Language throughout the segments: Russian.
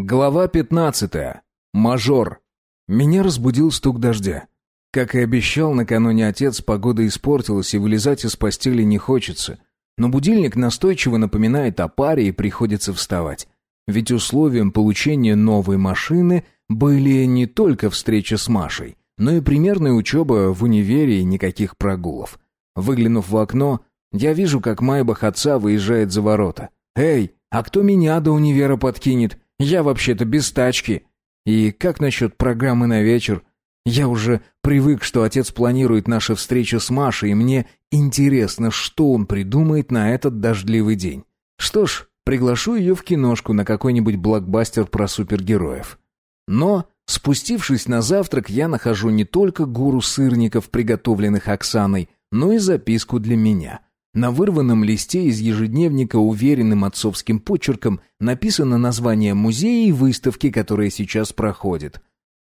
Глава 15. Мажор. Меня разбудил стук дождя. Как и обещал накануне отец, погода испортилась и вылезать из постели не хочется. Но будильник настойчиво напоминает о паре и приходится вставать. Ведь условием получения новой машины были не только встреча с Машей, но и примерная учеба в универе и никаких прогулов. Выглянув в окно, я вижу, как Майбах отца выезжает за ворота. «Эй, а кто меня до универа подкинет? Я вообще-то без тачки. И как насчет программы на вечер? Я уже привык, что отец планирует наши встречи с Машей, и мне интересно, что он придумает на этот дождливый день. Что ж, приглашу ее в киношку на какой-нибудь блокбастер про супергероев. Но, спустившись на завтрак, я нахожу не только гору сырников, приготовленных Оксаной, но и записку для меня — на вырванном листе из ежедневника уверенным отцовским почерком написано название музея и выставки, которая сейчас проходит.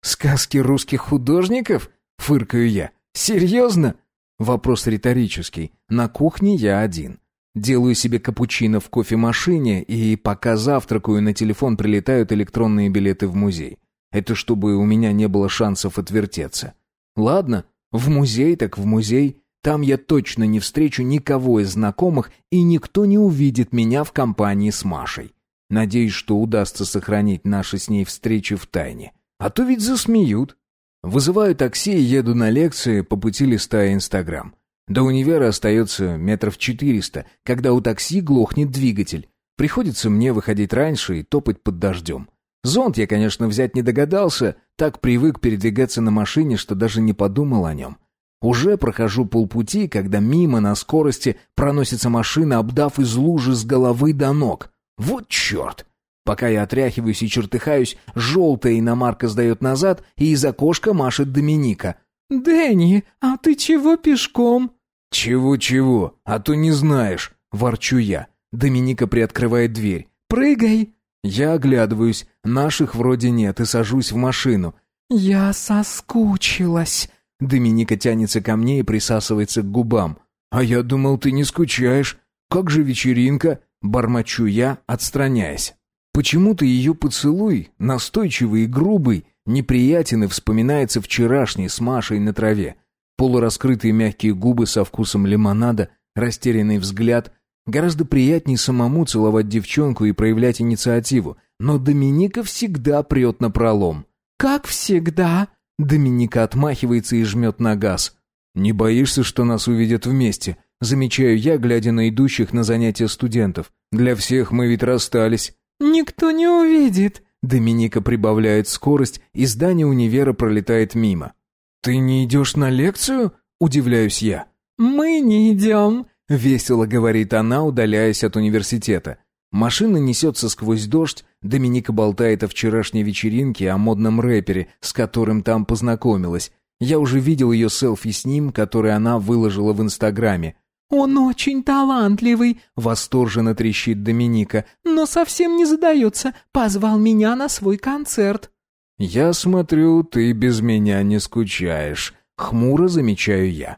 «Сказки русских художников?» — фыркаю я. «Серьезно?» Вопрос риторический. На кухне я один. Делаю себе капучино в кофемашине, и пока завтракаю, на телефон прилетают электронные билеты в музей. Это чтобы у меня не было шансов отвертеться. Ладно, в музей так в музей. Там я точно не встречу никого из знакомых, и никто не увидит меня в компании с Машей. Надеюсь, что удастся сохранить наши с ней встречи в тайне. А то ведь засмеют. Вызываю такси и еду на лекции, по пути листая Инстаграм. До универа остается метров четыреста, когда у такси глохнет двигатель. Приходится мне выходить раньше и топать под дождем. Зонт я, конечно, взять не догадался, так привык передвигаться на машине, что даже не подумал о нем. Уже прохожу полпути, когда мимо на скорости проносится машина, обдав из лужи с головы до ног. Вот черт! Пока я отряхиваюсь и чертыхаюсь, желтая иномарка сдает назад, и из окошка машет Доминика. «Дэнни, а ты чего пешком?» «Чего-чего? А то не знаешь!» — ворчу я. Доминика приоткрывает дверь. «Прыгай!» Я оглядываюсь, наших вроде нет, и сажусь в машину. «Я соскучилась!» Доминика тянется ко мне и присасывается к губам. «А я думал, ты не скучаешь. Как же вечеринка?» Бормочу я, отстраняясь. Почему-то ее поцелуй, настойчивый и грубый, неприятен и вспоминается вчерашний с Машей на траве. Полураскрытые мягкие губы со вкусом лимонада, растерянный взгляд. Гораздо приятнее самому целовать девчонку и проявлять инициативу, но Доминика всегда прет на пролом. «Как всегда», Доминика отмахивается и жмет на газ. «Не боишься, что нас увидят вместе?» Замечаю я, глядя на идущих на занятия студентов. «Для всех мы ведь расстались». «Никто не увидит». Доминика прибавляет скорость, и здание универа пролетает мимо. «Ты не идешь на лекцию?» – удивляюсь я. «Мы не идем», – весело говорит она, удаляясь от университета. Машина несется сквозь дождь, Доминика болтает о вчерашней вечеринке, о модном рэпере, с которым там познакомилась. Я уже видел ее селфи с ним, который она выложила в Инстаграме. «Он очень талантливый», — восторженно трещит Доминика. «Но совсем не задается. Позвал меня на свой концерт». «Я смотрю, ты без меня не скучаешь», — хмуро замечаю я.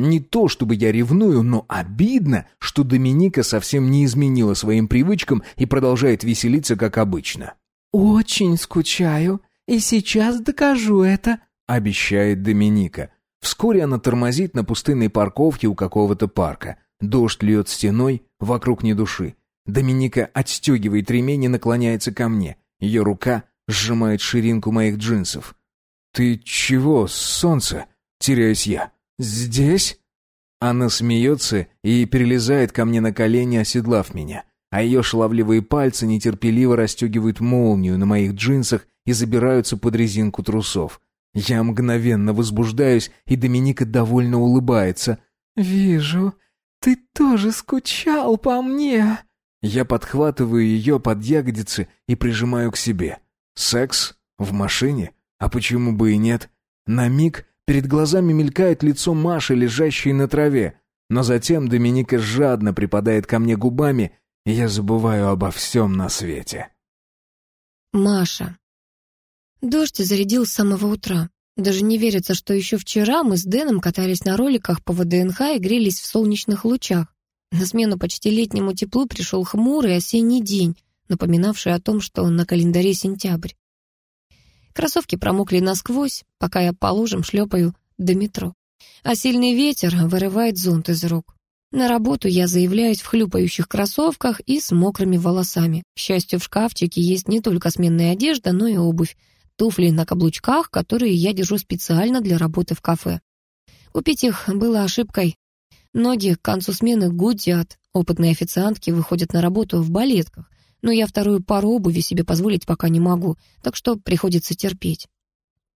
Не то чтобы я ревную, но обидно, что Доминика совсем не изменила своим привычкам и продолжает веселиться, как обычно. «Очень скучаю, и сейчас докажу это», — обещает Доминика. Вскоре она тормозит на пустынной парковке у какого-то парка. Дождь льет стеной, вокруг ни души. Доминика отстегивает ремень и наклоняется ко мне. Ее рука сжимает ширинку моих джинсов. «Ты чего, солнце?» — теряюсь я. «Здесь?» Она смеется и перелезает ко мне на колени, оседлав меня, а ее шаловливые пальцы нетерпеливо расстегивают молнию на моих джинсах и забираются под резинку трусов. Я мгновенно возбуждаюсь, и Доминика довольно улыбается. «Вижу, ты тоже скучал по мне». Я подхватываю ее под ягодицы и прижимаю к себе. Секс? В машине? А почему бы и нет? На миг Перед глазами мелькает лицо Маши, лежащей на траве. Но затем Доминика жадно припадает ко мне губами, и я забываю обо всем на свете. Маша. Дождь зарядил с самого утра. Даже не верится, что еще вчера мы с Дэном катались на роликах по ВДНХ и грелись в солнечных лучах. На смену почти летнему теплу пришел хмурый осенний день, напоминавшие о том, что на календаре сентябрь. Кроссовки промокли насквозь, пока я по лужам шлепаю до метро. А сильный ветер вырывает зонт из рук. На работу я заявляюсь в хлюпающих кроссовках и с мокрыми волосами. К счастью, в шкафчике есть не только сменная одежда, но и обувь. Туфли на каблучках, которые я держу специально для работы в кафе. Купить их было ошибкой. Ноги к концу смены гудят. Опытные официантки выходят на работу в балетках, но я вторую пару обуви себе позволить пока не могу, так что приходится терпеть.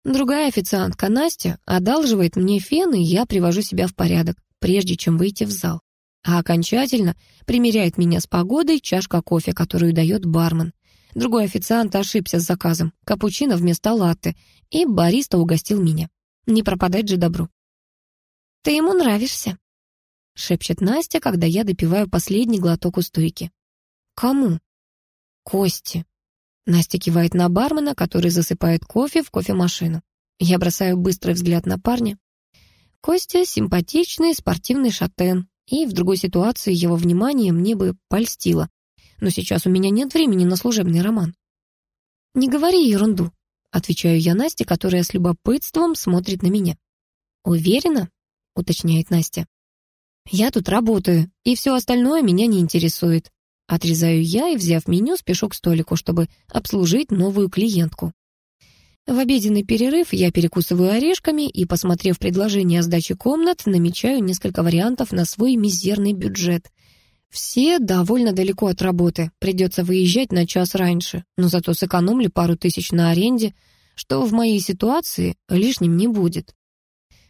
Другая официантка, Настя, одалживает мне фен, и я привожу себя в порядок, прежде чем выйти в зал. А окончательно примеряет меня с погодой чашка кофе, которую дает бармен. Другой официант ошибся с заказом, капучино вместо латте, и бариста угостил меня. Не пропадать же добру. «Ты ему нравишься», — шепчет Настя, когда я допиваю последний глоток у стойки. «Кому?» «Кости». Настя кивает на бармена, который засыпает кофе в кофемашину. Я бросаю быстрый взгляд на парня. Костя — симпатичный спортивный шатен, и в другой ситуации его внимание мне бы польстило. Но сейчас у меня нет времени на служебный роман. «Не говори ерунду», — отвечаю я Насте, которая с любопытством смотрит на меня. «Уверена?» — уточняет Настя. «Я тут работаю, и все остальное меня не интересует. Отрезаю я и, взяв меню, спешу к столику, чтобы обслужить новую клиентку. В обеденный перерыв я перекусываю орешками и, посмотрев предложение о сдаче комнат, намечаю несколько вариантов на свой мизерный бюджет. Все довольно далеко от работы, придется выезжать на час раньше, но зато сэкономлю пару тысяч на аренде, что в моей ситуации лишним не будет.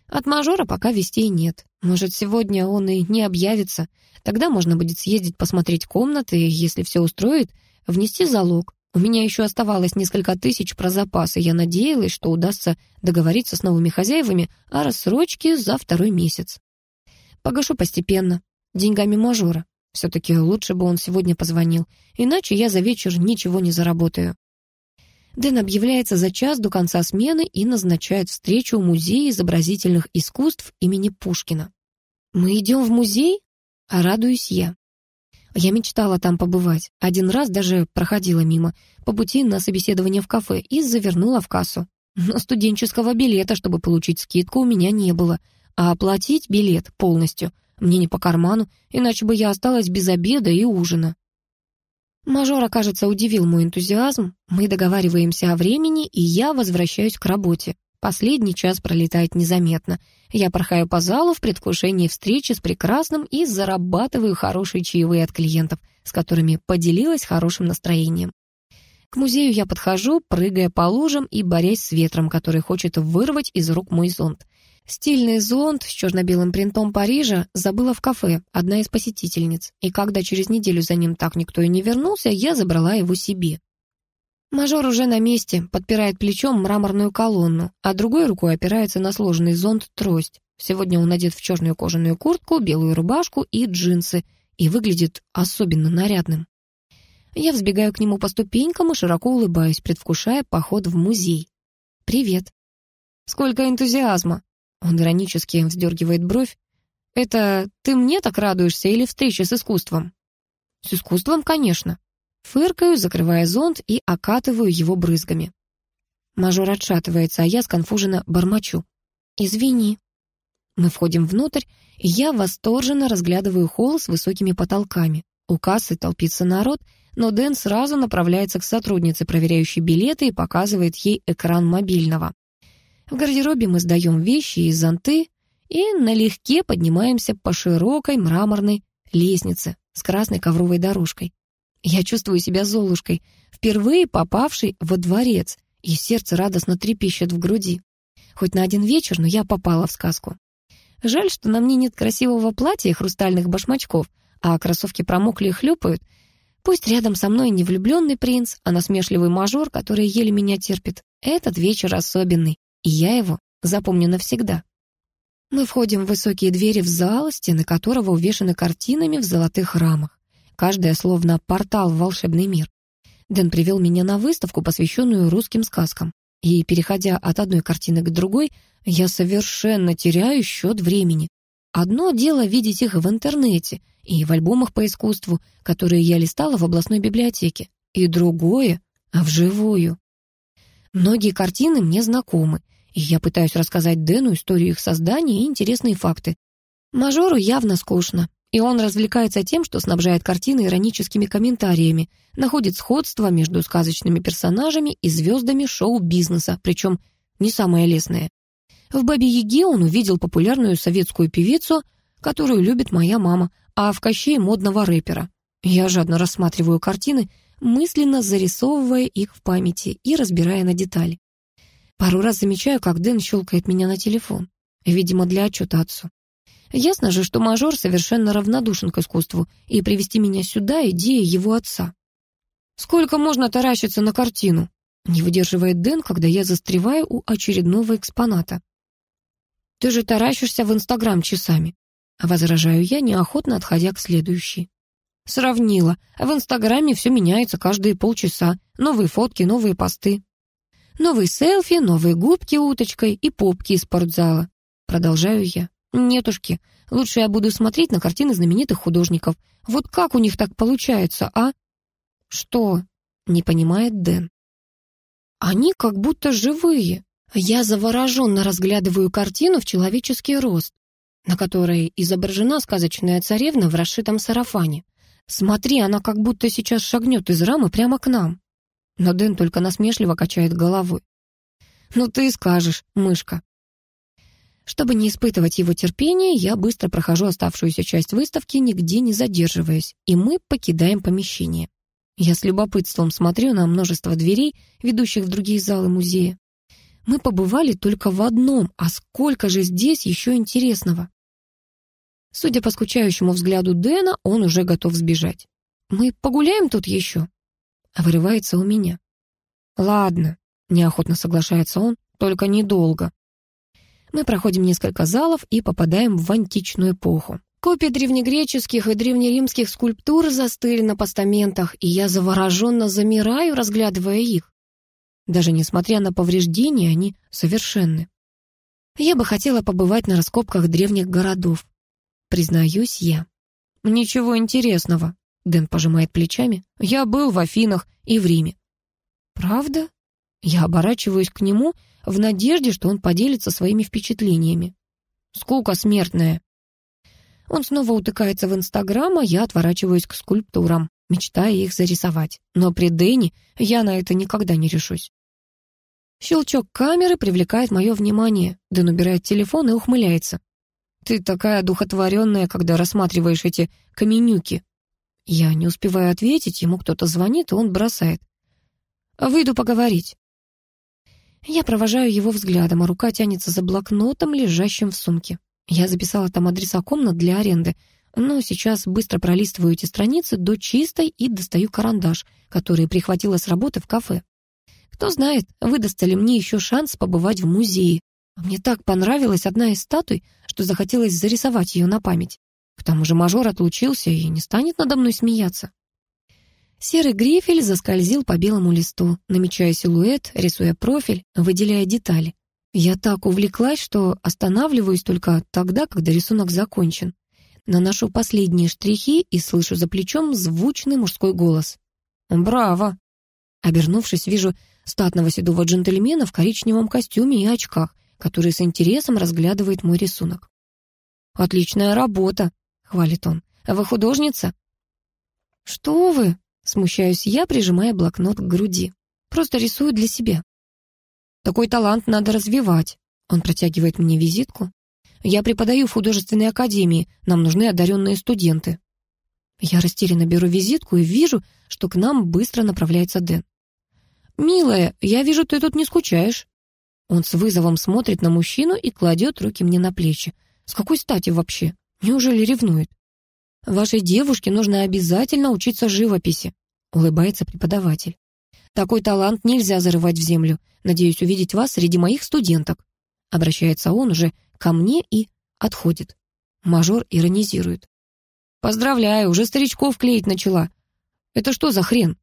От мажора пока вестей нет. Может, сегодня он и не объявится. Тогда можно будет съездить посмотреть комнаты, и, если все устроит, внести залог. У меня еще оставалось несколько тысяч про запасы. Я надеялась, что удастся договориться с новыми хозяевами о рассрочке за второй месяц. Погашу постепенно, деньгами мажора. Все-таки лучше бы он сегодня позвонил, иначе я за вечер ничего не заработаю. Дэн объявляется за час до конца смены и назначает встречу у Музея изобразительных искусств имени Пушкина. «Мы идем в музей?» А радуюсь я. Я мечтала там побывать. Один раз даже проходила мимо, по пути на собеседование в кафе и завернула в кассу. Но студенческого билета, чтобы получить скидку, у меня не было. А оплатить билет полностью мне не по карману, иначе бы я осталась без обеда и ужина. Мажор, кажется, удивил мой энтузиазм. Мы договариваемся о времени, и я возвращаюсь к работе. Последний час пролетает незаметно. Я порхаю по залу в предвкушении встречи с прекрасным и зарабатываю хорошие чаевые от клиентов, с которыми поделилась хорошим настроением. К музею я подхожу, прыгая по лужам и борясь с ветром, который хочет вырвать из рук мой зонт. Стильный зонт с черно-белым принтом Парижа забыла в кафе одна из посетительниц, и когда через неделю за ним так никто и не вернулся, я забрала его себе. Мажор уже на месте, подпирает плечом мраморную колонну, а другой рукой опирается на сложенный зонт-трость. Сегодня он одет в черную кожаную куртку, белую рубашку и джинсы, и выглядит особенно нарядным. Я взбегаю к нему по ступенькам и широко улыбаюсь, предвкушая поход в музей. «Привет». «Сколько энтузиазма!» Он иронически вздергивает бровь. «Это ты мне так радуешься или встреча с искусством?» «С искусством, конечно». Фыркаю, закрывая зонт и окатываю его брызгами. Мажор отшатывается, а я сконфуженно бормочу. «Извини». Мы входим внутрь, и я восторженно разглядываю холл с высокими потолками. У кассы толпится народ, но Дэн сразу направляется к сотруднице, проверяющей билеты, и показывает ей экран мобильного. В гардеробе мы сдаем вещи и зонты и налегке поднимаемся по широкой мраморной лестнице с красной ковровой дорожкой. Я чувствую себя Золушкой, впервые попавшей во дворец, и сердце радостно трепещет в груди. Хоть на один вечер, но я попала в сказку. Жаль, что на мне нет красивого платья и хрустальных башмачков, а кроссовки промокли и хлюпают. Пусть рядом со мной не влюбленный принц, а насмешливый мажор, который еле меня терпит. Этот вечер особенный и я его запомню навсегда. Мы входим в высокие двери в зал, стены которого увешаны картинами в золотых рамах. Каждая словно портал в волшебный мир. Дэн привел меня на выставку, посвященную русским сказкам. И, переходя от одной картины к другой, я совершенно теряю счет времени. Одно дело видеть их в интернете и в альбомах по искусству, которые я листала в областной библиотеке. и другое — вживую. Многие картины мне знакомы, и я пытаюсь рассказать Дэну историю их создания и интересные факты. Мажору явно скучно, и он развлекается тем, что снабжает картины ироническими комментариями, находит сходство между сказочными персонажами и звездами шоу-бизнеса, причем не самое лестное. В «Бабе-Яге» он увидел популярную советскую певицу, которую любит моя мама, а в «Кощее» модного рэпера. Я жадно рассматриваю картины, мысленно зарисовывая их в памяти и разбирая на детали. Пару раз замечаю, как Дэн щелкает меня на телефон. Видимо, для отчета отцу. Ясно же, что мажор совершенно равнодушен к искусству, и привести меня сюда — идея его отца. «Сколько можно таращиться на картину?» Не выдерживает Дэн, когда я застреваю у очередного экспоната. «Ты же таращишься в Инстаграм часами», — возражаю я, неохотно отходя к следующей. Сравнила. В Инстаграме все меняется каждые полчаса. Новые фотки, новые посты. Новые селфи, новые губки уточкой и попки из спортзала. Продолжаю я. Нетушки, лучше я буду смотреть на картины знаменитых художников. Вот как у них так получается, а? Что? Не понимает Дэн. Они как будто живые. Я завороженно разглядываю картину в человеческий рост, на которой изображена сказочная царевна в расшитом сарафане. Смотри, она как будто сейчас шагнет из рамы прямо к нам. Но Дэн только насмешливо качает головой. «Ну ты скажешь, мышка». Чтобы не испытывать его терпения, я быстро прохожу оставшуюся часть выставки, нигде не задерживаясь, и мы покидаем помещение. Я с любопытством смотрю на множество дверей, ведущих в другие залы музея. Мы побывали только в одном, а сколько же здесь еще интересного. Судя по скучающему взгляду Дэна, он уже готов сбежать. «Мы погуляем тут еще?» А вырывается у меня. «Ладно», — неохотно соглашается он, — «только недолго». Мы проходим несколько залов и попадаем в античную эпоху. Копии древнегреческих и древнеримских скульптур застыли на постаментах, и я завороженно замираю, разглядывая их. Даже несмотря на повреждения, они совершенны. Я бы хотела побывать на раскопках древних городов. Признаюсь я. Ничего интересного. Дэн пожимает плечами. Я был в Афинах и в Риме. Правда? Я оборачиваюсь к нему в надежде, что он поделится своими впечатлениями. Скука смертная. Он снова утыкается в Инстаграм, а я отворачиваюсь к скульптурам, мечтая их зарисовать. Но при Дэне я на это никогда не решусь. Щелчок камеры привлекает мое внимание. Дэн убирает телефон и ухмыляется. «Ты такая духотворенная, когда рассматриваешь эти каменюки». Я не успеваю ответить, ему кто-то звонит, и он бросает. «Выйду поговорить». Я провожаю его взглядом, а рука тянется за блокнотом, лежащим в сумке. Я записала там адреса комнат для аренды, но сейчас быстро пролистываю эти страницы до чистой и достаю карандаш, который прихватила с работы в кафе. Кто знает, выдастся ли мне еще шанс побывать в музее. Мне так понравилась одна из статуй, что захотелось зарисовать ее на память. К тому же мажор отлучился и не станет надо мной смеяться. Серый грифель заскользил по белому листу, намечая силуэт, рисуя профиль, выделяя детали. Я так увлеклась, что останавливаюсь только тогда, когда рисунок закончен. Наношу последние штрихи и слышу за плечом звучный мужской голос. «Браво!» Обернувшись, вижу статного седого джентльмена в коричневом костюме и очках, который с интересом разглядывает мой рисунок. «Отличная работа!» — хвалит он. «Вы художница?» «Что вы?» Смущаюсь я, прижимая блокнот к груди. Просто рисую для себя. Такой талант надо развивать. Он протягивает мне визитку. Я преподаю в художественной академии. Нам нужны одаренные студенты. Я растерянно беру визитку и вижу, что к нам быстро направляется Дэн. «Милая, я вижу, ты тут не скучаешь». Он с вызовом смотрит на мужчину и кладет руки мне на плечи. С какой стати вообще? Неужели ревнует? Вашей девушке нужно обязательно учиться живописи», — улыбается преподаватель. «Такой талант нельзя зарывать в землю. Надеюсь увидеть вас среди моих студенток». Обращается он уже ко мне и отходит. Мажор иронизирует. «Поздравляю, уже старичков клеить начала. Это что за хрен?»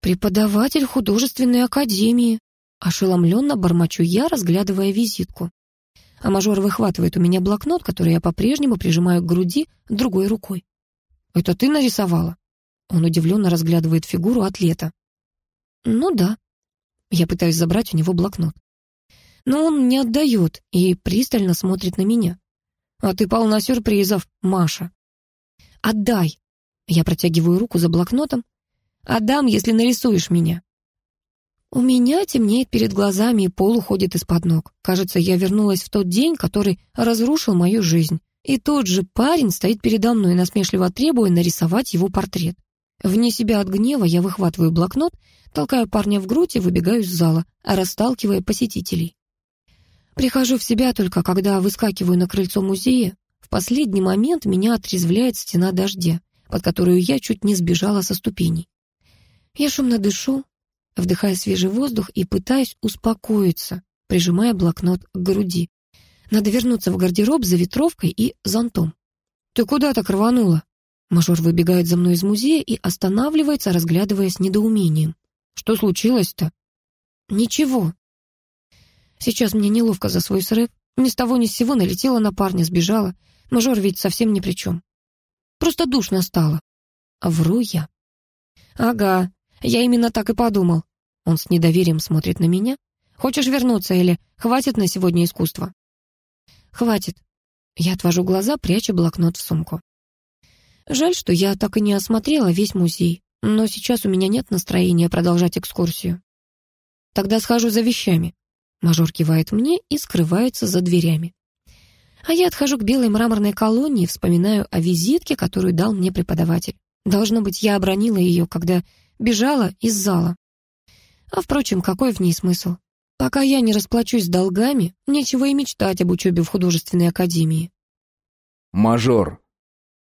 «Преподаватель художественной академии», — ошеломленно бормочу я, разглядывая визитку а мажор выхватывает у меня блокнот, который я по-прежнему прижимаю к груди другой рукой. «Это ты нарисовала?» Он удивленно разглядывает фигуру атлета. Ну да. Я пытаюсь забрать у него блокнот. Но он не отдает и пристально смотрит на меня. А ты полна сюрпризов, Маша. Отдай. Я протягиваю руку за блокнотом. Отдам, если нарисуешь меня. У меня темнеет перед глазами, и пол уходит из-под ног. Кажется, я вернулась в тот день, который разрушил мою жизнь. И тот же парень стоит передо мной, насмешливо требуя нарисовать его портрет. Вне себя от гнева я выхватываю блокнот, толкаю парня в грудь и выбегаю из зала, расталкивая посетителей. Прихожу в себя только, когда выскакиваю на крыльцо музея. В последний момент меня отрезвляет стена дождя, под которую я чуть не сбежала со ступеней. Я шумно дышу, вдыхая свежий воздух и пытаясь успокоиться, прижимая блокнот к груди. Надо вернуться в гардероб за ветровкой и зонтом. «Ты куда так рванула?» Мажор выбегает за мной из музея и останавливается, разглядывая с недоумением. «Что случилось-то?» «Ничего». Сейчас мне неловко за свой срыв. Ни с того ни с сего налетела на парня, сбежала. Мажор ведь совсем ни при чем. Просто душно стало. Вру я. «Ага, я именно так и подумал. Он с недоверием смотрит на меня. Хочешь вернуться или хватит на сегодня искусства? Хватит. Я отвожу глаза, прячу блокнот в сумку. Жаль, что я так и не осмотрела весь музей, но сейчас у меня нет настроения продолжать экскурсию. Тогда схожу за вещами. Мажор кивает мне и скрывается за дверями. А я отхожу к белой мраморной колонне и вспоминаю о визитке, которую дал мне преподаватель. Должно быть, я обронила ее, когда бежала из зала. А, впрочем, какой в ней смысл? Пока я не расплачусь с долгами, нечего и мечтать об учебе в художественной академии. «Мажор,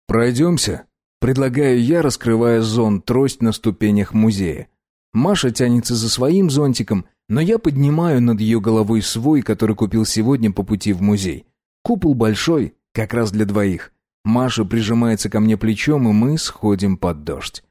пройдемся?» Предлагаю я, раскрывая зонт трость на ступенях музея. Маша тянется за своим зонтиком, но я поднимаю над ее головой свой, который купил сегодня по пути в музей. Купол большой, как раз для двоих. Маша прижимается ко мне плечом, и мы сходим под дождь.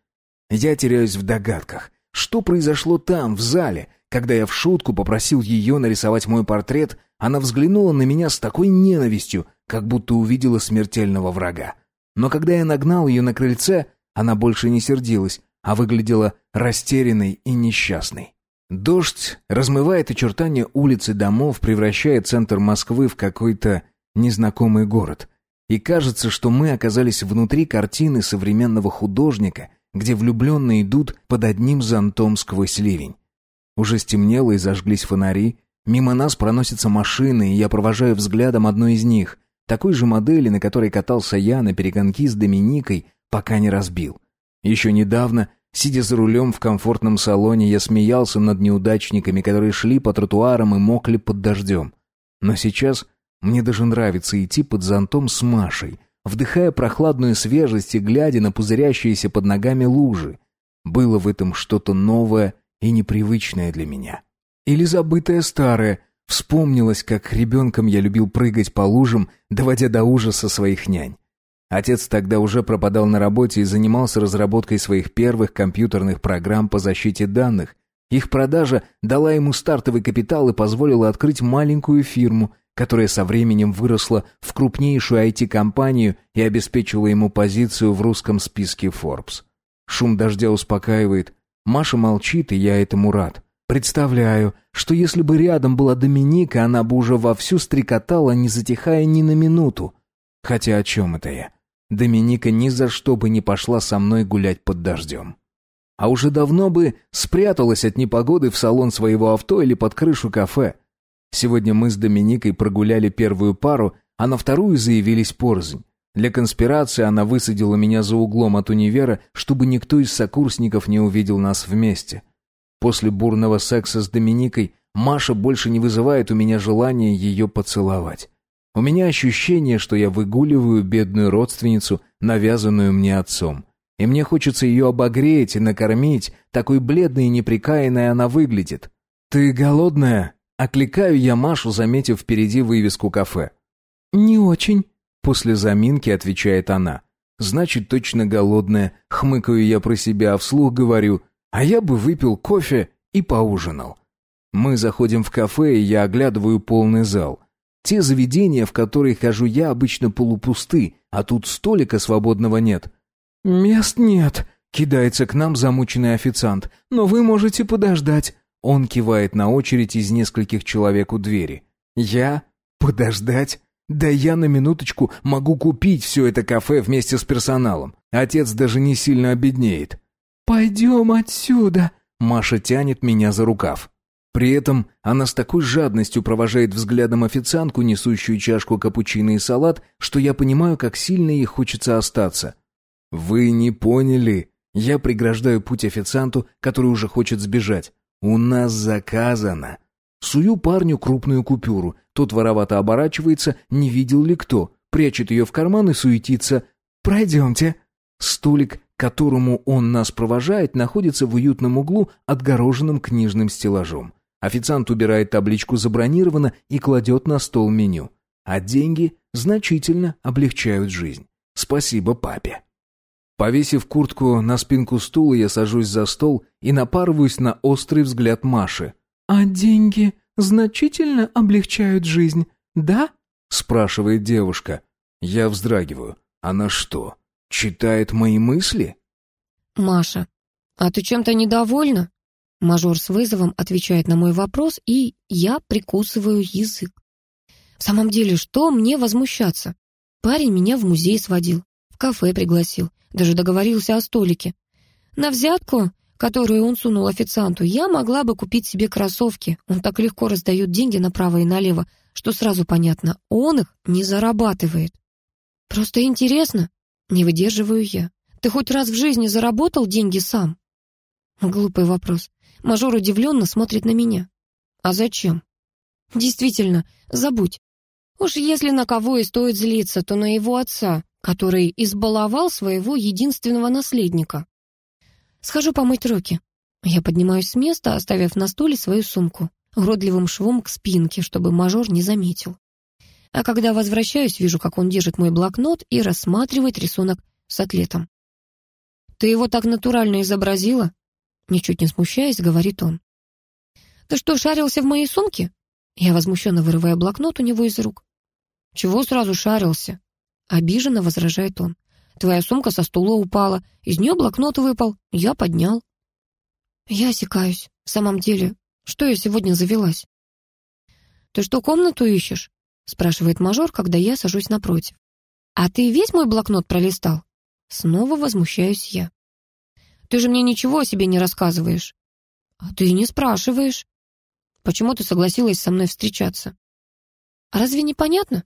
Я теряюсь в догадках. Что произошло там, в зале? Когда я в шутку попросил ее нарисовать мой портрет, она взглянула на меня с такой ненавистью, как будто увидела смертельного врага. Но когда я нагнал ее на крыльце, она больше не сердилась, а выглядела растерянной и несчастной. Дождь размывает очертания улиц и домов, превращая центр Москвы в какой-то незнакомый город. И кажется, что мы оказались внутри картины современного художника — где влюбленные идут под одним зонтом сквозь ливень. Уже стемнело и зажглись фонари. Мимо нас проносятся машины, и я провожаю взглядом одну из них, такой же модели, на которой катался я на перегонки с Доминикой, пока не разбил. Еще недавно, сидя за рулем в комфортном салоне, я смеялся над неудачниками, которые шли по тротуарам и мокли под дождем. Но сейчас мне даже нравится идти под зонтом с Машей — вдыхая прохладную свежесть и глядя на пузырящиеся под ногами лужи. Было в этом что-то новое и непривычное для меня. Или забытое старое. Вспомнилось, как ребенком я любил прыгать по лужам, доводя до ужаса своих нянь. Отец тогда уже пропадал на работе и занимался разработкой своих первых компьютерных программ по защите данных. Их продажа дала ему стартовый капитал и позволила открыть маленькую фирму, которая со временем выросла в крупнейшую IT-компанию и обеспечила ему позицию в русском списке Forbes. Шум дождя успокаивает. Маша молчит, и я этому рад. Представляю, что если бы рядом была Доминика, она бы уже вовсю стрекотала, не затихая ни на минуту. Хотя о чем это я? Доминика ни за что бы не пошла со мной гулять под дождем. А уже давно бы спряталась от непогоды в салон своего авто или под крышу кафе. Сегодня мы с Доминикой прогуляли первую пару, а на вторую заявились порознь. Для конспирации она высадила меня за углом от универа, чтобы никто из сокурсников не увидел нас вместе. После бурного секса с Доминикой Маша больше не вызывает у меня желания ее поцеловать. У меня ощущение, что я выгуливаю бедную родственницу, навязанную мне отцом. И мне хочется ее обогреть и накормить, такой бледной и неприкаянной она выглядит. «Ты голодная?» Окликаю я Машу, заметив впереди вывеску кафе. «Не очень», — после заминки отвечает она. «Значит, точно голодная», — хмыкаю я про себя, а вслух говорю, «а я бы выпил кофе и поужинал». Мы заходим в кафе, и я оглядываю полный зал. Те заведения, в которые хожу я, обычно полупусты, а тут столика свободного нет. «Мест нет», Кидается к нам замученный официант. «Но вы можете подождать». Он кивает на очередь из нескольких человек у двери. «Я? Подождать? Да я на минуточку могу купить все это кафе вместе с персоналом. Отец даже не сильно обеднеет». «Пойдем отсюда», — Маша тянет меня за рукав. При этом она с такой жадностью провожает взглядом официантку, несущую чашку капучино и салат, что я понимаю, как сильно ей хочется остаться. «Вы не поняли?» Я преграждаю путь официанту, который уже хочет сбежать. «У нас заказано». Сую парню крупную купюру. Тот воровато оборачивается, не видел ли кто. Прячет ее в карман и суетится. «Пройдемте». Столик, которому он нас провожает, находится в уютном углу, отгороженном книжным стеллажом. Официант убирает табличку «Забронировано» и кладет на стол меню. А деньги значительно облегчают жизнь. Спасибо папе. Повесив куртку на спинку стула, я сажусь за стол и напарываюсь на острый взгляд Маши. «А деньги значительно облегчают жизнь, да?» спрашивает девушка. Я вздрагиваю. Она что, читает мои мысли? «Маша, а ты чем-то недовольна?» Мажор с вызовом отвечает на мой вопрос, и я прикусываю язык. В самом деле, что мне возмущаться? Парень меня в музей сводил, кафе пригласил, даже договорился о столике. На взятку, которую он сунул официанту, я могла бы купить себе кроссовки. Он так легко раздает деньги направо и налево, что сразу понятно, он их не зарабатывает. Просто интересно, не выдерживаю я. Ты хоть раз в жизни заработал деньги сам? Глупый вопрос. Мажор удивленно смотрит на меня. А зачем? Действительно, забудь. Уж если на кого и стоит злиться, то на его отца, который избаловал своего единственного наследника. Схожу помыть руки. Я поднимаюсь с места, оставив на стуле свою сумку, уродливым швом к спинке, чтобы мажор не заметил. А когда возвращаюсь, вижу, как он держит мой блокнот и рассматривает рисунок с атлетом. «Ты его так натурально изобразила?» Ничуть не смущаясь, говорит он. «Ты что, шарился в моей сумке?» Я возмущенно вырываю блокнот у него из рук. «Чего сразу шарился?» Обиженно возражает он. «Твоя сумка со стула упала, из нее блокнот выпал, я поднял». Я осекаюсь. В самом деле, что я сегодня завелась? «Ты что, комнату ищешь?» спрашивает мажор, когда я сажусь напротив. «А ты весь мой блокнот пролистал?» Снова возмущаюсь я. Ты же мне ничего о себе не рассказываешь. А ты не спрашиваешь. Почему ты согласилась со мной встречаться? Разве не понятно?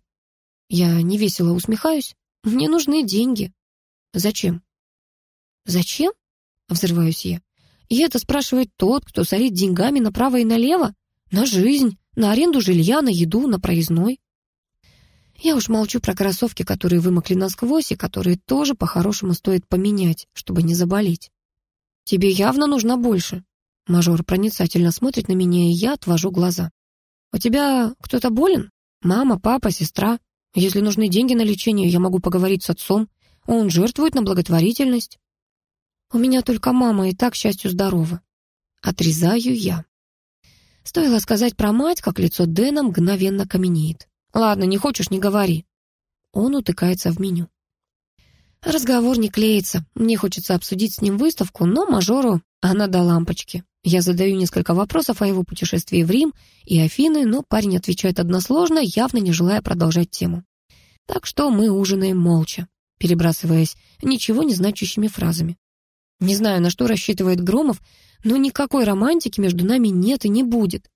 Я невесело усмехаюсь. Мне нужны деньги. Зачем? Зачем? Взрываюсь я. И это спрашивает тот, кто сорит деньгами направо и налево? На жизнь, на аренду жилья, на еду, на проездной. Я уж молчу про кроссовки, которые вымокли насквозь и которые тоже по-хорошему стоит поменять, чтобы не заболеть. «Тебе явно нужно больше». Мажор проницательно смотрит на меня, и я отвожу глаза. «У тебя кто-то болен? Мама, папа, сестра? Если нужны деньги на лечение, я могу поговорить с отцом. Он жертвует на благотворительность». «У меня только мама и так, к счастью, здорова». Отрезаю я. Стоило сказать про мать, как лицо Дэна мгновенно каменеет. «Ладно, не хочешь, не говори». Он утыкается в меню. Разговор не клеится. Мне хочется обсудить с ним выставку, но мажору она до лампочки. Я задаю несколько вопросов о его путешествии в Рим и Афины, но парень отвечает односложно, явно не желая продолжать тему. Так что мы ужинаем молча, перебрасываясь ничего не значащими фразами. Не знаю, на что рассчитывает Громов, но никакой романтики между нами нет и не будет.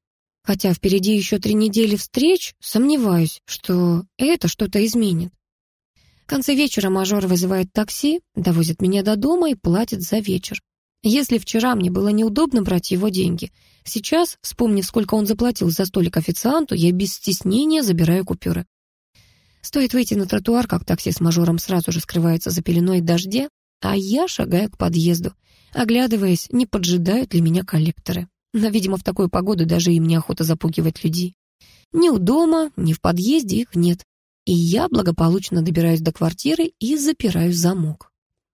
Хотя впереди еще три недели встреч, сомневаюсь, что это что-то изменит. В конце вечера мажор вызывает такси, довозит меня до дома и платит за вечер. Если вчера мне было неудобно брать его деньги, сейчас, вспомнив, сколько он заплатил за столик официанту, я без стеснения забираю купюры. Стоит выйти на тротуар, как такси с мажором сразу же скрывается за пеленой дождя, а я шагаю к подъезду, оглядываясь, не поджидают ли меня коллекторы. Но, видимо, в такую погоду даже им неохота запугивать людей. Ни у дома, ни в подъезде их нет и я благополучно добираюсь до квартиры и запираю замок.